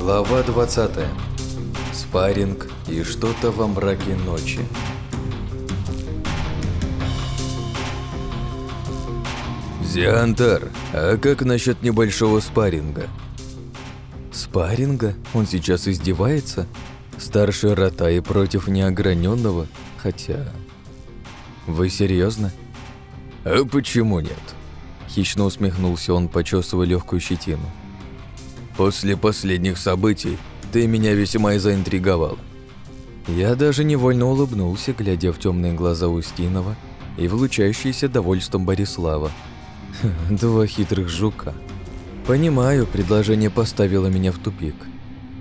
Глава 20. Спарринг и что-то во мраке ночи. Зиантар, а как насчет небольшого спарринга? Спарринга? Он сейчас издевается? Старший рота против неограненного? Хотя... Вы серьезно? А почему нет? Хищно усмехнулся он, почесывая легкую щетину. После последних событий ты меня весьма и заинтриговал. Я даже невольно улыбнулся, глядя в темные глаза Устинова и в довольством Борислава. Два хитрых жука. Понимаю, предложение поставило меня в тупик.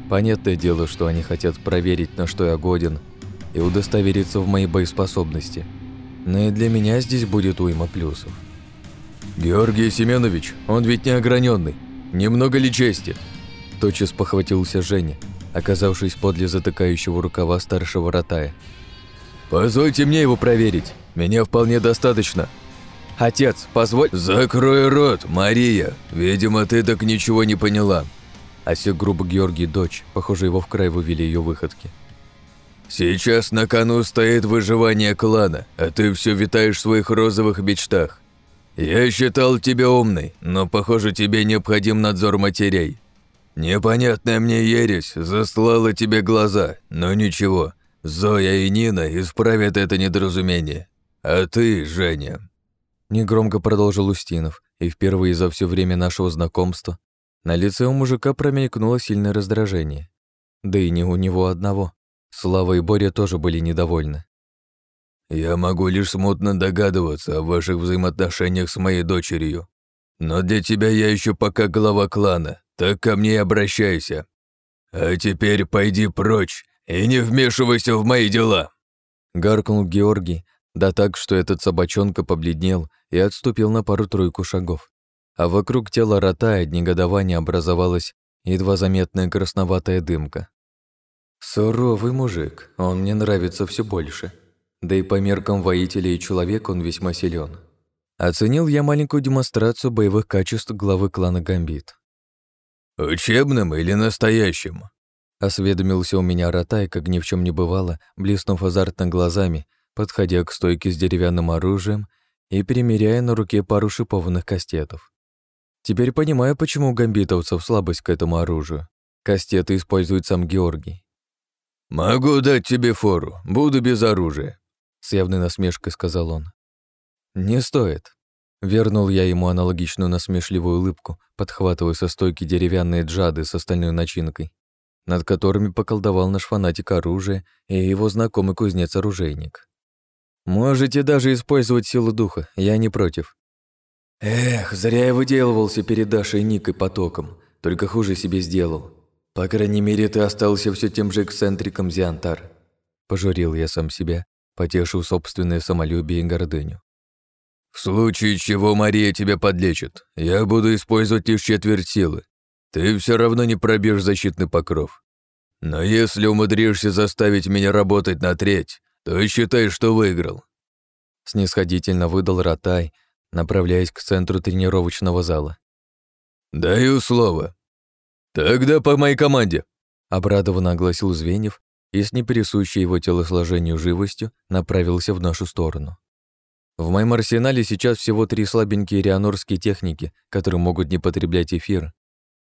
Понятное дело, что они хотят проверить, на что я годен, и удостовериться в моей боеспособности. Но и для меня здесь будет уйма плюсов. «Георгий Семенович, он ведь не ограненный. Немного ли чести?» Тотчас похватился Женя, оказавшись подле затыкающего рукава старшего ротая. «Позвольте мне его проверить. Меня вполне достаточно». «Отец, позволь...» «Закрой рот, Мария! Видимо, ты так ничего не поняла!» Осек грубо Георгий дочь, похоже, его в край вывели ее выходки. «Сейчас на кону стоит выживание клана, а ты все витаешь в своих розовых мечтах. Я считал тебя умной, но, похоже, тебе необходим надзор матерей. Непонятная мне ересь заслала тебе глаза, но ничего, Зоя и Нина исправят это недоразумение. А ты, Женя...» Негромко продолжил Устинов, и впервые за все время нашего знакомства на лице у мужика промелькнуло сильное раздражение. Да и не у него одного. Слава и Боря тоже были недовольны. «Я могу лишь смутно догадываться о ваших взаимоотношениях с моей дочерью. Но для тебя я еще пока глава клана, так ко мне и обращайся. А теперь пойди прочь и не вмешивайся в мои дела!» Гаркнул Георгий, да так, что этот собачонка побледнел и отступил на пару-тройку шагов. А вокруг тела рота от негодования образовалась едва заметная красноватая дымка. Суровый мужик, он мне нравится все больше. Да и по меркам воителя и человека он весьма силен. Оценил я маленькую демонстрацию боевых качеств главы клана Гамбит. «Учебным или настоящим?» Осведомился у меня Ротай, как ни в чем не бывало, блеснув азартно глазами, подходя к стойке с деревянным оружием и примеряя на руке пару шипованных кастетов. Теперь понимаю, почему у гамбитовцев слабость к этому оружию. Кастеты использует сам Георгий. «Могу дать тебе фору, буду без оружия», — с явной насмешкой сказал он. «Не стоит». Вернул я ему аналогичную насмешливую улыбку, подхватывая со стойки деревянные джады с остальной начинкой, над которыми поколдовал наш фанатик оружия и его знакомый кузнец-оружейник. «Можете даже использовать силу духа, я не против». «Эх, зря я выделывался перед Дашей Никой потоком, только хуже себе сделал. По крайней мере, ты остался все тем же эксцентриком Зиантар», — пожурил я сам себя, потешив собственное самолюбие и гордыню. «В случае чего Мария тебя подлечит, я буду использовать лишь четверть силы. Ты все равно не пробьешь защитный покров. Но если умудришься заставить меня работать на треть, то считай, что выиграл». Снисходительно выдал Ротай, направляясь к центру тренировочного зала. «Даю слово. Тогда по моей команде», — обрадованно огласил Звеньев и с непересущей его телосложению живостью направился в нашу сторону. В моем арсенале сейчас всего три слабенькие рианорские техники, которые могут не потреблять эфир.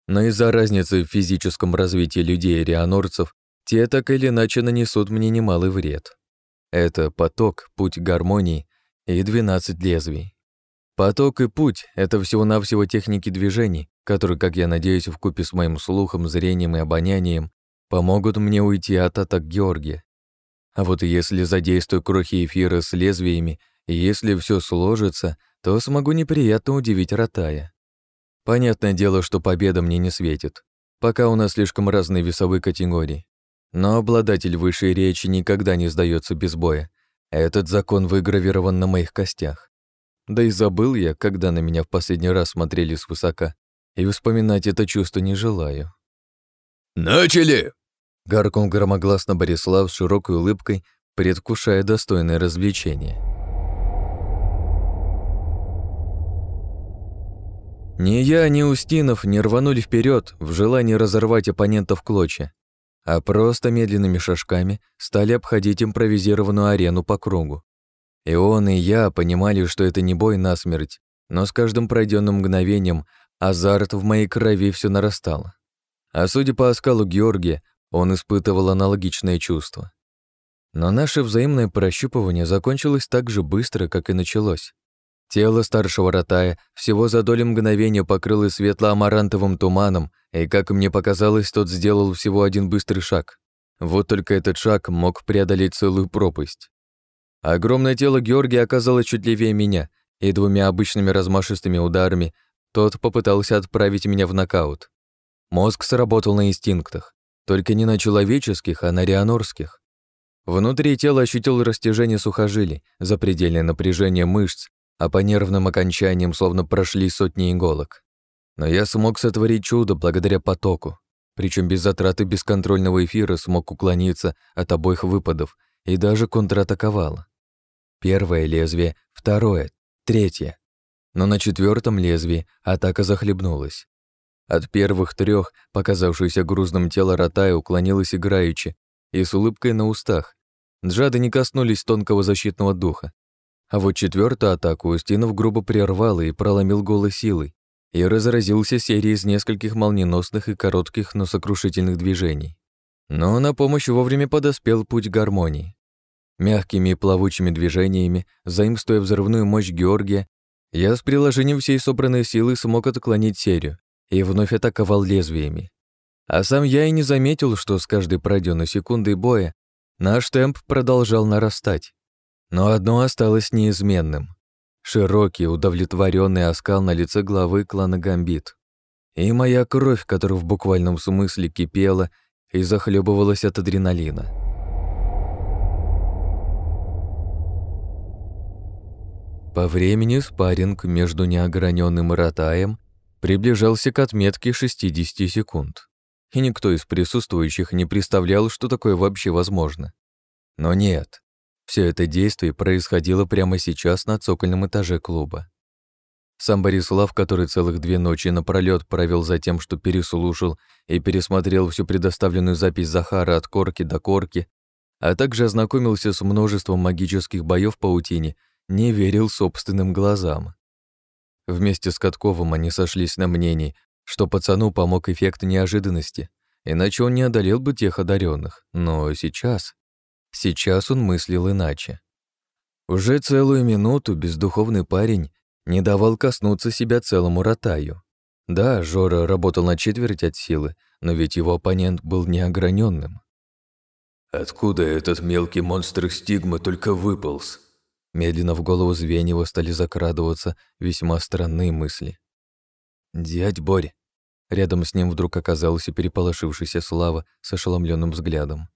Но из-за разницы в физическом развитии людей и рианорцев, те так или иначе нанесут мне немалый вред. Это поток, путь гармонии и 12 лезвий. Поток и путь — это всего-навсего техники движений, которые, как я надеюсь, в купе с моим слухом, зрением и обонянием, помогут мне уйти от атак Георгия. А вот если задействую крохи эфира с лезвиями и если все сложится, то смогу неприятно удивить Ротая. Понятное дело, что победа мне не светит, пока у нас слишком разные весовые категории. Но обладатель высшей речи никогда не сдается без боя. Этот закон выгравирован на моих костях. Да и забыл я, когда на меня в последний раз смотрели свысока, и вспоминать это чувство не желаю. «Начали!» — гаркнул громогласно Борислав с широкой улыбкой, предвкушая достойное развлечение. Ни я, ни Устинов не рванули вперед в желании разорвать оппонента в клочья, а просто медленными шажками стали обходить импровизированную арену по кругу. И он, и я понимали, что это не бой насмерть, но с каждым пройденным мгновением азарт в моей крови все нарастал. А судя по оскалу Георгия, он испытывал аналогичное чувство. Но наше взаимное прощупывание закончилось так же быстро, как и началось. Тело старшего ротая всего за долю мгновения покрылось светло-амарантовым туманом, и, как мне показалось, тот сделал всего один быстрый шаг. Вот только этот шаг мог преодолеть целую пропасть. Огромное тело Георгия оказалось чуть левее меня, и двумя обычными размашистыми ударами тот попытался отправить меня в нокаут. Мозг сработал на инстинктах, только не на человеческих, а на рианорских. Внутри тела ощутил растяжение сухожилий, запредельное напряжение мышц, а по нервным окончаниям словно прошли сотни иголок. Но я смог сотворить чудо благодаря потоку, причем без затраты бесконтрольного эфира смог уклониться от обоих выпадов и даже контратаковал. Первое лезвие, второе, третье. Но на четвертом лезвии атака захлебнулась. От первых трех, показавшееся грузным тело Ротая, уклонилось играючи и с улыбкой на устах. Джады не коснулись тонкого защитного духа, а вот четвертую атаку Устинов грубо прервал и проломил голой силой и разразился серией из нескольких молниеносных и коротких, но сокрушительных движений. Но на помощь вовремя подоспел путь гармонии. Мягкими и плавучими движениями, заимствуя взрывную мощь Георгия, я с приложением всей собранной силы смог отклонить серию и вновь атаковал лезвиями. А сам я и не заметил, что с каждой пройденной секундой боя наш темп продолжал нарастать. Но одно осталось неизменным. Широкий, удовлетворенный оскал на лице главы клана Гамбит. И моя кровь, которая в буквальном смысле кипела и захлебывалась от адреналина. По времени спарринг между неограненным ротаем приближался к отметке 60 секунд. И никто из присутствующих не представлял, что такое вообще возможно. Но нет, все это действие происходило прямо сейчас на цокольном этаже клуба. Сам Борислав, который целых две ночи напролёт провел за тем, что переслушал и пересмотрел всю предоставленную запись Захара от корки до корки, а также ознакомился с множеством магических боёв в паутине, не верил собственным глазам. Вместе с Катковым они сошлись на мнении, что пацану помог эффект неожиданности, иначе он не одолел бы тех одаренных. Но сейчас... Сейчас он мыслил иначе. Уже целую минуту бездуховный парень не давал коснуться себя целому ротаю. Да, Жора работал на четверть от силы, но ведь его оппонент был неограненным. «Откуда этот мелкий монстр стигмы только выполз?» Медленно в голову Звеньева стали закрадываться весьма странные мысли. «Дядь Борь!» Рядом с ним вдруг оказался переполошившийся Слава с ошеломленным взглядом.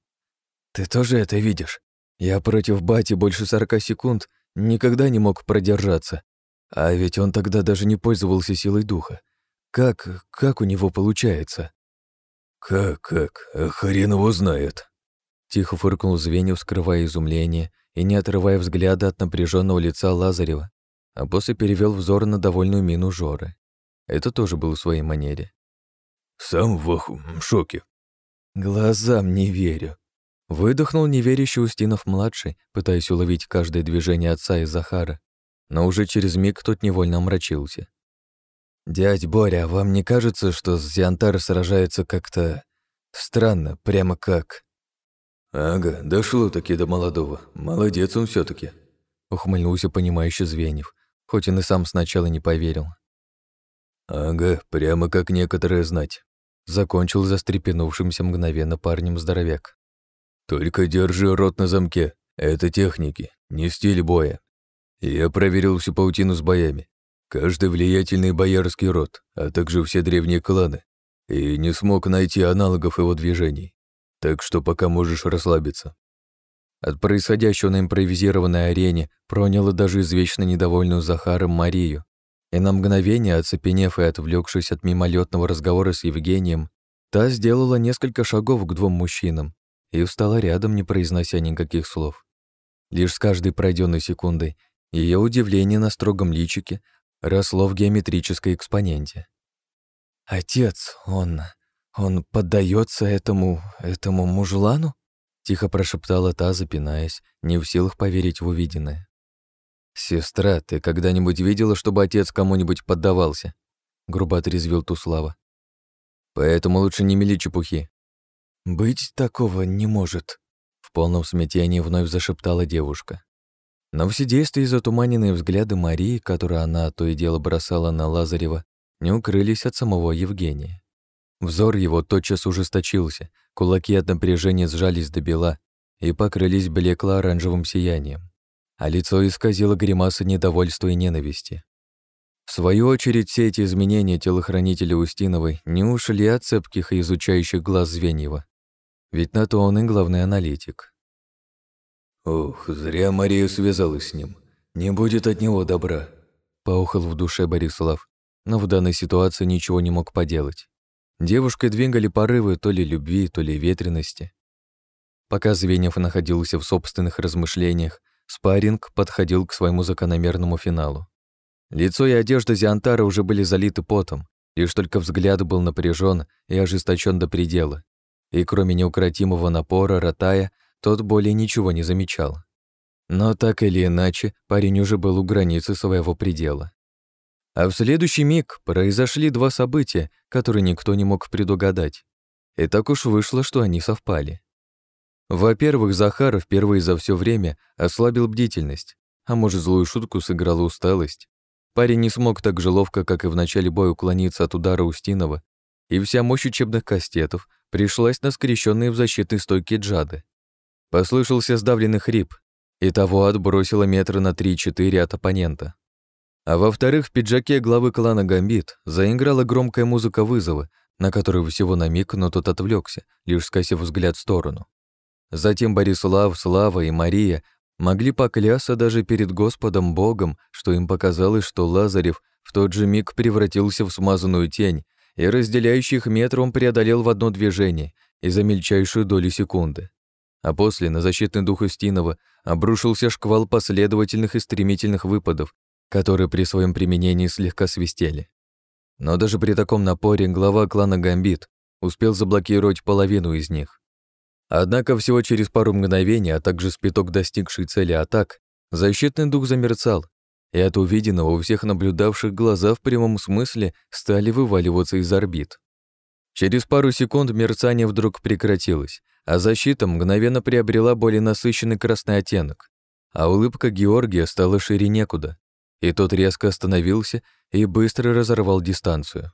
«Ты тоже это видишь? Я против бати больше сорока секунд никогда не мог продержаться. А ведь он тогда даже не пользовался силой духа. Как, как у него получается?» «Как, как? Хрен его знает!» Тихо фыркнул Звенев, скрывая изумление и не отрывая взгляда от напряженного лица Лазарева, а после перевел взор на довольную мину Жоры. Это тоже было в своей манере. «Сам в шоке». «Глазам не верю», Выдохнул неверящий Устинов-младший, пытаясь уловить каждое движение отца и Захара, но уже через миг тот невольно омрачился. «Дядь Боря, вам не кажется, что Зиантар сражается как-то странно, прямо как...» «Ага, дошло-таки до молодого. Молодец он все таки ухмыльнулся понимающий Звеньев, хоть он и сам сначала не поверил. «Ага, прямо как некоторые знать», — закончил застрепенувшимся мгновенно парнем здоровяк. Только держи рот на замке. Это техники, не стиль боя. Я проверил всю паутину с боями. Каждый влиятельный боярский род, а также все древние кланы. И не смог найти аналогов его движений. Так что пока можешь расслабиться. От происходящего на импровизированной арене проняло даже извечно недовольную Захаром Марию. И на мгновение, оцепенев и отвлекшись от мимолетного разговора с Евгением, та сделала несколько шагов к двум мужчинам, и встала рядом, не произнося никаких слов. Лишь с каждой пройденной секундой ее удивление на строгом личике росло в геометрической экспоненте. «Отец, он... он поддается этому... этому мужлану?» Тихо прошептала та, запинаясь, не в силах поверить в увиденное. «Сестра, ты когда-нибудь видела, чтобы отец кому-нибудь поддавался?» Грубо отрезвил Туслава. «Поэтому лучше не мели чепухи». «Быть такого не может», — в полном смятении вновь зашептала девушка. Но все действия и затуманенные взгляды Марии, которые она то и дело бросала на Лазарева, не укрылись от самого Евгения. Взор его тотчас ужесточился, кулаки от напряжения сжались до бела и покрылись блекло-оранжевым сиянием, а лицо исказило гримаса недовольства и ненависти. В свою очередь, все эти изменения телохранителя Устиновой не ушли от цепких и изучающих глаз Звеньева. Ведь на то он и главный аналитик. «Ох, зря Мария связалась с ним. Не будет от него добра», — поухал в душе Борислав, но в данной ситуации ничего не мог поделать. Девушкой двигали порывы то ли любви, то ли ветрености. Пока Звеньев находился в собственных размышлениях, спарринг подходил к своему закономерному финалу. Лицо и одежда Зиантара уже были залиты потом, лишь только взгляд был напряжен и ожесточен до предела. И кроме неукротимого напора Ротая, тот более ничего не замечал. Но так или иначе, парень уже был у границы своего предела. А в следующий миг произошли два события, которые никто не мог предугадать. И так уж вышло, что они совпали. Во-первых, Захар впервые за все время ослабил бдительность, а может, злую шутку сыграла усталость. Парень не смог так же ловко, как и в начале боя, уклониться от удара Устинова, и вся мощь учебных кастетов пришлась на скрещенные в защитной стойке джады. Послышался сдавленный хрип, и того отбросило метра на 3-4 от оппонента. А во-вторых, в пиджаке главы клана Гамбит заиграла громкая музыка вызова, на которую всего на миг, но тот отвлекся, лишь скосив взгляд в сторону. Затем Борислав, Слава и Мария могли поклясться даже перед Господом Богом, что им показалось, что Лазарев в тот же миг превратился в смазанную тень и разделяющих метр он преодолел в одно движение и за мельчайшую долю секунды. А после на защитный дух Устинова обрушился шквал последовательных и стремительных выпадов, которые при своем применении слегка свистели. Но даже при таком напоре глава клана Гамбит успел заблокировать половину из них. Однако всего через пару мгновений, а также спиток достигшей цели атак, защитный дух замерцал, и от увиденного у всех наблюдавших глаза в прямом смысле стали вываливаться из орбит. Через пару секунд мерцание вдруг прекратилось, а защита мгновенно приобрела более насыщенный красный оттенок, а улыбка Георгия стала шире некуда, и тот резко остановился и быстро разорвал дистанцию.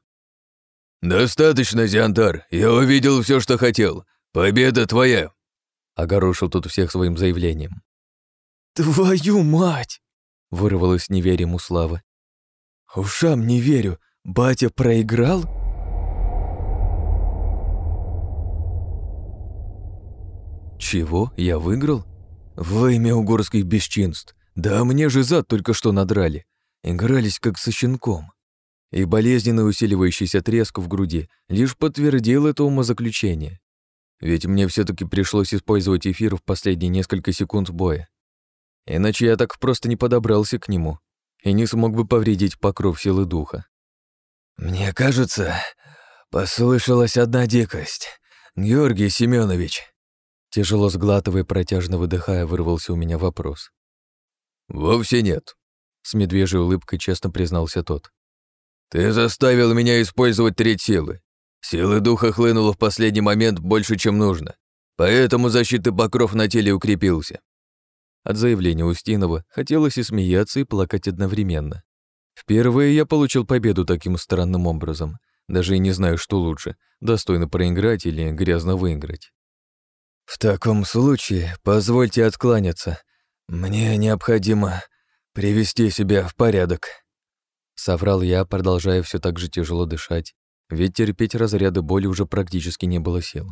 «Достаточно, Зиантар, я увидел все, что хотел. Победа твоя!» Огорошил тут всех своим заявлением. «Твою мать!» — вырвалось неверием у Славы. «Ушам не верю. Батя проиграл?» «Чего? Я выиграл? Во имя угорских бесчинств! Да мне же зад только что надрали. Игрались как со щенком. И болезненный усиливающийся треск в груди лишь подтвердил это умозаключение. Ведь мне все таки пришлось использовать эфир в последние несколько секунд боя. Иначе я так просто не подобрался к нему и не смог бы повредить покров силы духа. «Мне кажется, послышалась одна дикость. Георгий Семенович. Тяжело сглатывая, протяжно выдыхая, вырвался у меня вопрос. «Вовсе нет», — с медвежьей улыбкой честно признался тот. «Ты заставил меня использовать треть силы. Силы духа хлынуло в последний момент больше, чем нужно, поэтому защитный покров на теле укрепился». От заявления Устинова хотелось и смеяться, и плакать одновременно. Впервые я получил победу таким странным образом. Даже и не знаю, что лучше, достойно проиграть или грязно выиграть. «В таком случае позвольте откланяться. «Мне необходимо привести себя в порядок», — соврал я, продолжая все так же тяжело дышать, ведь терпеть разряды боли уже практически не было сил.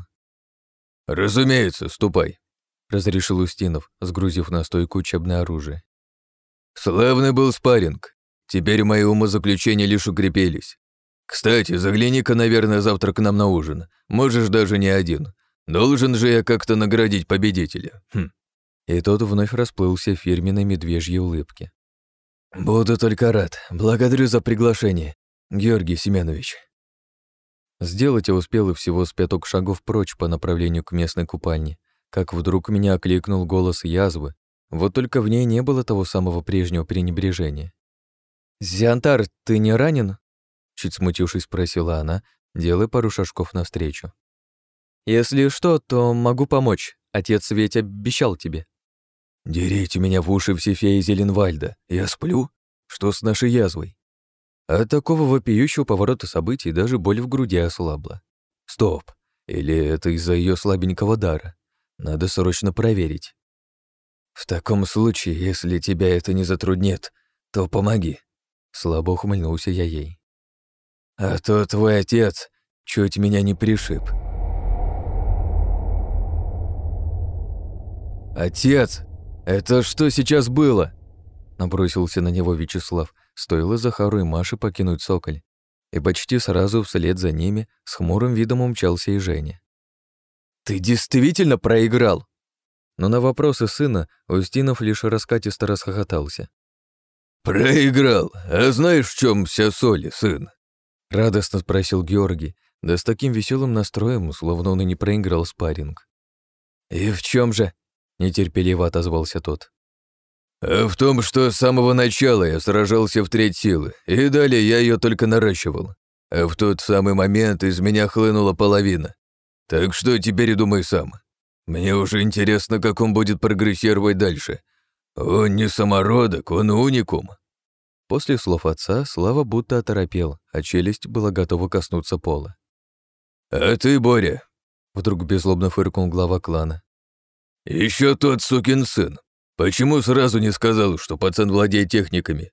«Разумеется, ступай», — разрешил Устинов, сгрузив на стойку учебное оружие. «Славный был спарринг. Теперь мои умозаключения лишь укрепились. Кстати, загляни-ка, наверное, завтра к нам на ужин. Можешь даже не один. Должен же я как-то наградить победителя. Хм. И тот вновь расплылся в фирменной медвежьей улыбке. Буду только рад. Благодарю за приглашение, Георгий Семенович. Сделать я успел и всего с пяток шагов прочь по направлению к местной купальне, как вдруг меня окликнул голос язвы, вот только в ней не было того самого прежнего пренебрежения. «Зиантар, ты не ранен?» Чуть смутившись, спросила она, делая пару шажков навстречу. «Если что, то могу помочь. Отец ведь обещал тебе». «Дереть у меня в уши все феи Зеленвальда. Я сплю? Что с нашей язвой?» От такого вопиющего поворота событий даже боль в груди ослабла. «Стоп! Или это из-за ее слабенького дара? Надо срочно проверить». «В таком случае, если тебя это не затруднит, то помоги», — слабо ухмыльнулся я ей. «А то твой отец чуть меня не пришиб». «Отец, это что сейчас было?» Набросился на него Вячеслав, стоило Захару и Маше покинуть Соколь. И почти сразу вслед за ними с хмурым видом умчался и Женя. «Ты действительно проиграл?» Но на вопросы сына Устинов лишь раскатисто расхохотался. «Проиграл. А знаешь, в чем вся соль, сын?» Радостно спросил Георгий, да с таким веселым настроем, словно он и не проиграл спарринг. «И в чем же?» Нетерпеливо отозвался тот. А в том, что с самого начала я сражался в треть силы, и далее я ее только наращивал. А в тот самый момент из меня хлынула половина. Так что теперь думай сам. Мне уже интересно, как он будет прогрессировать дальше. Он не самородок, он уникум. После слов отца Слава будто оторопел, а челюсть была готова коснуться пола. «А ты, Боря?» Вдруг беззлобно фыркнул глава клана. Еще тот сукин сын. Почему сразу не сказал, что пацан владеет техниками?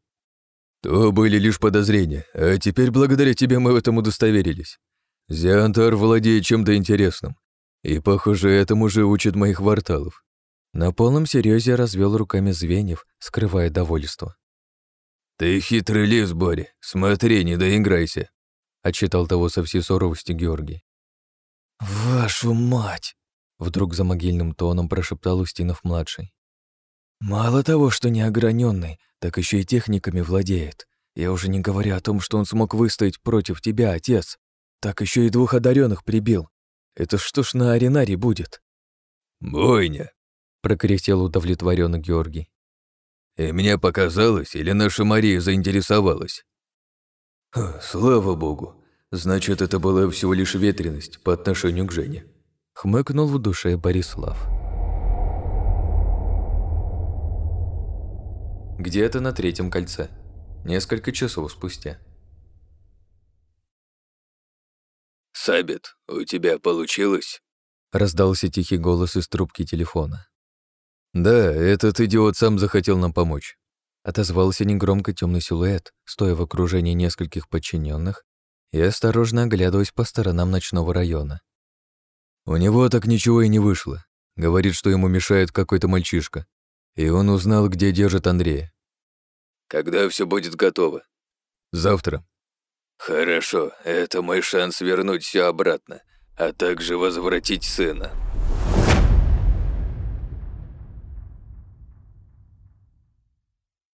То были лишь подозрения, а теперь благодаря тебе мы в этом удостоверились. Зиантар владеет чем-то интересным, и, похоже, этому же учат моих кварталов. На полном серьезе развел руками звеньев, скрывая довольство. «Ты хитрый лис, Боря, смотри, не доиграйся», — отчитал того со всей суровости Георгий. «Вашу мать!» Вдруг за могильным тоном прошептал Устинов-младший. «Мало того, что неограненный, так еще и техниками владеет. Я уже не говорю о том, что он смог выстоять против тебя, отец. Так еще и двух одаренных прибил. Это что ж на аренаре будет?» «Бойня!» — прокряхтел удовлетворенно Георгий. «И мне показалось, или наша Мария заинтересовалась?» «Слава богу. Значит, это была всего лишь ветренность по отношению к Жене». Хмыкнул в душе Борислав. Где-то на третьем кольце. Несколько часов спустя. «Сабит, у тебя получилось?» Раздался тихий голос из трубки телефона. «Да, этот идиот сам захотел нам помочь», отозвался негромко темный силуэт, стоя в окружении нескольких подчиненных и осторожно оглядываясь по сторонам ночного района. У него так ничего и не вышло. Говорит, что ему мешает какой-то мальчишка. И он узнал, где держит Андрея. Когда все будет готово? Завтра. Хорошо, это мой шанс вернуть все обратно, а также возвратить сына.